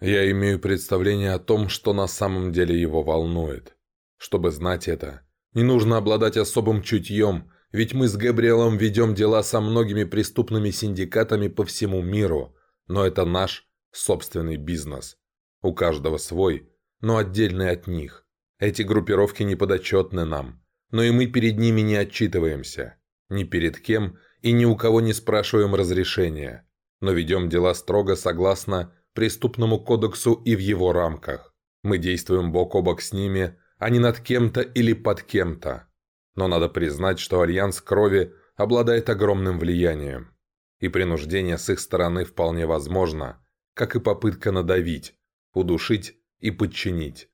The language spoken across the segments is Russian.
Я имею представление о том, что на самом деле его волнует. Чтобы знать это, не нужно обладать особым чутьем, ведь мы с Габриэлом ведем дела со многими преступными синдикатами по всему миру, но это наш собственный бизнес. У каждого свой, но отдельный от них. Эти группировки не подотчетны нам, но и мы перед ними не отчитываемся. Ни перед кем и ни у кого не спрашиваем разрешения, но ведем дела строго согласно преступному кодексу и в его рамках. Мы действуем бок о бок с ними, а не над кем-то или под кем-то. Но надо признать, что Альянс Крови обладает огромным влиянием. И принуждение с их стороны вполне возможно, как и попытка надавить, удушить и подчинить.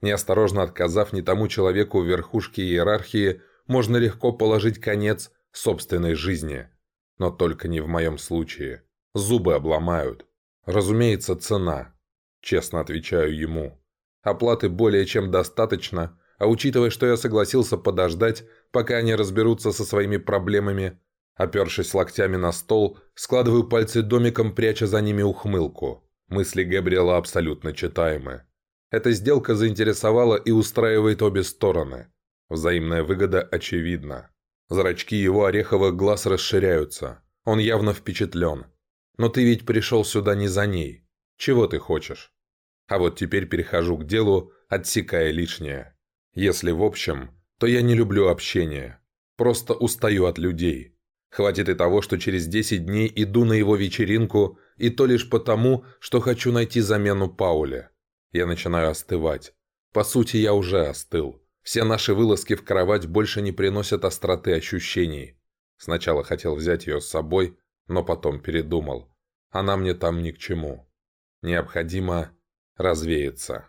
Неосторожно отказав не тому человеку в верхушке иерархии, можно легко положить конец собственной жизни. Но только не в моем случае. Зубы обломают. Разумеется, цена. Честно отвечаю ему. Оплаты более чем достаточно, а учитывая, что я согласился подождать, пока они разберутся со своими проблемами, опершись локтями на стол, складываю пальцы домиком, пряча за ними ухмылку. Мысли Габриэла абсолютно читаемы. Эта сделка заинтересовала и устраивает обе стороны. Взаимная выгода очевидна. Зрачки его ореховых глаз расширяются. Он явно впечатлен. Но ты ведь пришел сюда не за ней. Чего ты хочешь? А вот теперь перехожу к делу, отсекая лишнее. Если в общем, то я не люблю общение. Просто устаю от людей. Хватит и того, что через 10 дней иду на его вечеринку, и то лишь потому, что хочу найти замену Пауле. Я начинаю остывать. По сути, я уже остыл. Все наши вылазки в кровать больше не приносят остроты ощущений. Сначала хотел взять ее с собой, но потом передумал. Она мне там ни к чему. Необходимо развеяться.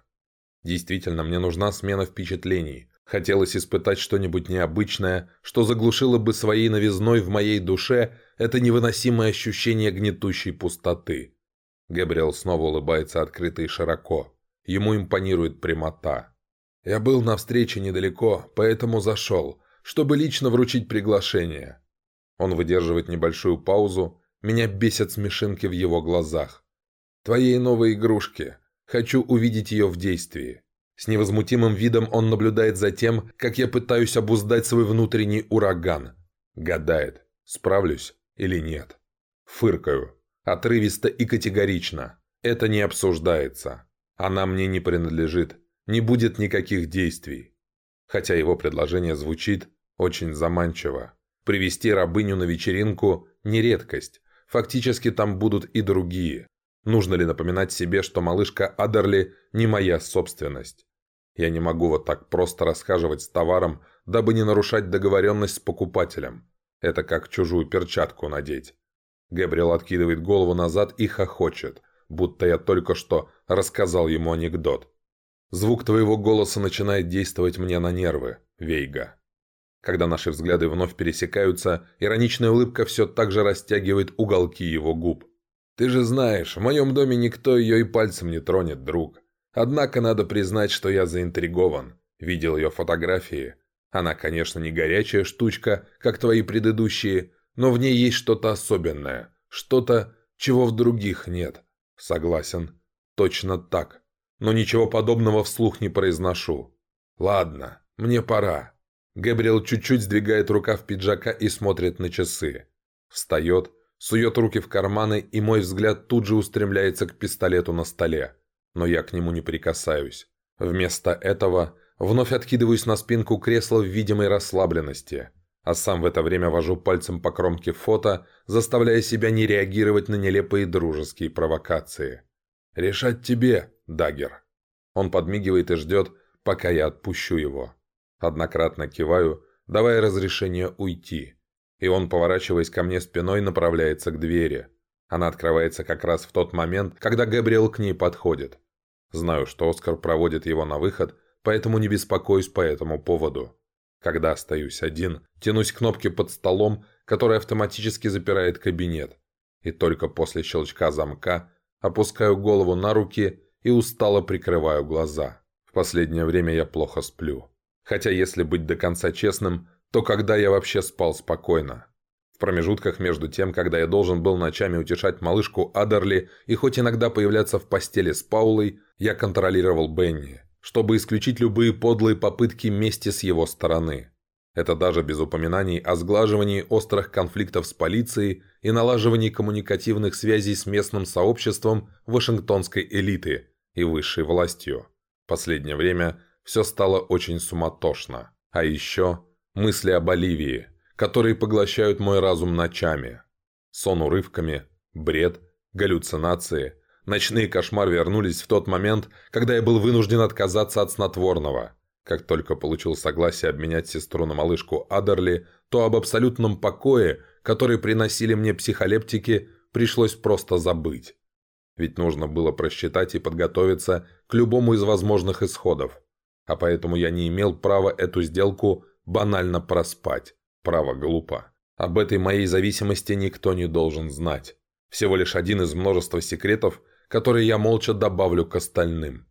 Действительно, мне нужна смена впечатлений. Хотелось испытать что-нибудь необычное, что заглушило бы своей новизной в моей душе это невыносимое ощущение гнетущей пустоты. Габриэл снова улыбается открыто и широко. Ему импонирует прямота. «Я был на встрече недалеко, поэтому зашел, чтобы лично вручить приглашение. Он выдерживает небольшую паузу. Меня бесят смешинки в его глазах. «Твоей новой игрушки. Хочу увидеть ее в действии». С невозмутимым видом он наблюдает за тем, как я пытаюсь обуздать свой внутренний ураган. Гадает, справлюсь или нет. Фыркаю. Отрывисто и категорично. Это не обсуждается. Она мне не принадлежит. Не будет никаких действий. Хотя его предложение звучит очень заманчиво. Привести рабыню на вечеринку – не редкость. Фактически там будут и другие. Нужно ли напоминать себе, что малышка Адерли не моя собственность? Я не могу вот так просто расхаживать с товаром, дабы не нарушать договоренность с покупателем. Это как чужую перчатку надеть. Габриэл откидывает голову назад и хохочет, будто я только что рассказал ему анекдот. Звук твоего голоса начинает действовать мне на нервы, Вейга. Когда наши взгляды вновь пересекаются, ироничная улыбка все так же растягивает уголки его губ. «Ты же знаешь, в моем доме никто ее и пальцем не тронет, друг. Однако надо признать, что я заинтригован. Видел ее фотографии. Она, конечно, не горячая штучка, как твои предыдущие, но в ней есть что-то особенное. Что-то, чего в других нет. Согласен. Точно так. Но ничего подобного вслух не произношу. Ладно, мне пора. Габриэл чуть-чуть сдвигает рукав пиджака и смотрит на часы. Встает, сует руки в карманы, и мой взгляд тут же устремляется к пистолету на столе. Но я к нему не прикасаюсь. Вместо этого вновь откидываюсь на спинку кресла в видимой расслабленности, а сам в это время вожу пальцем по кромке фото, заставляя себя не реагировать на нелепые дружеские провокации. «Решать тебе, Дагер». Он подмигивает и ждет, пока я отпущу его. Однократно киваю, давая разрешение уйти. И он, поворачиваясь ко мне спиной, направляется к двери. Она открывается как раз в тот момент, когда Габриэл к ней подходит. Знаю, что Оскар проводит его на выход, поэтому не беспокоюсь по этому поводу. Когда остаюсь один, тянусь к кнопке под столом, которая автоматически запирает кабинет. И только после щелчка замка опускаю голову на руки и устало прикрываю глаза. В последнее время я плохо сплю. Хотя, если быть до конца честным, то когда я вообще спал спокойно? В промежутках между тем, когда я должен был ночами утешать малышку Адерли и хоть иногда появляться в постели с Паулой, я контролировал Бенни, чтобы исключить любые подлые попытки мести с его стороны. Это даже без упоминаний о сглаживании острых конфликтов с полицией и налаживании коммуникативных связей с местным сообществом вашингтонской элиты и высшей властью. Последнее время все стало очень суматошно. А еще мысли о Боливии – которые поглощают мой разум ночами. Сон урывками, бред, галлюцинации. Ночные кошмары вернулись в тот момент, когда я был вынужден отказаться от снотворного. Как только получил согласие обменять сестру на малышку Адерли, то об абсолютном покое, который приносили мне психолептики, пришлось просто забыть. Ведь нужно было просчитать и подготовиться к любому из возможных исходов. А поэтому я не имел права эту сделку банально проспать. Право, глупо. Об этой моей зависимости никто не должен знать. Всего лишь один из множества секретов, которые я молча добавлю к остальным.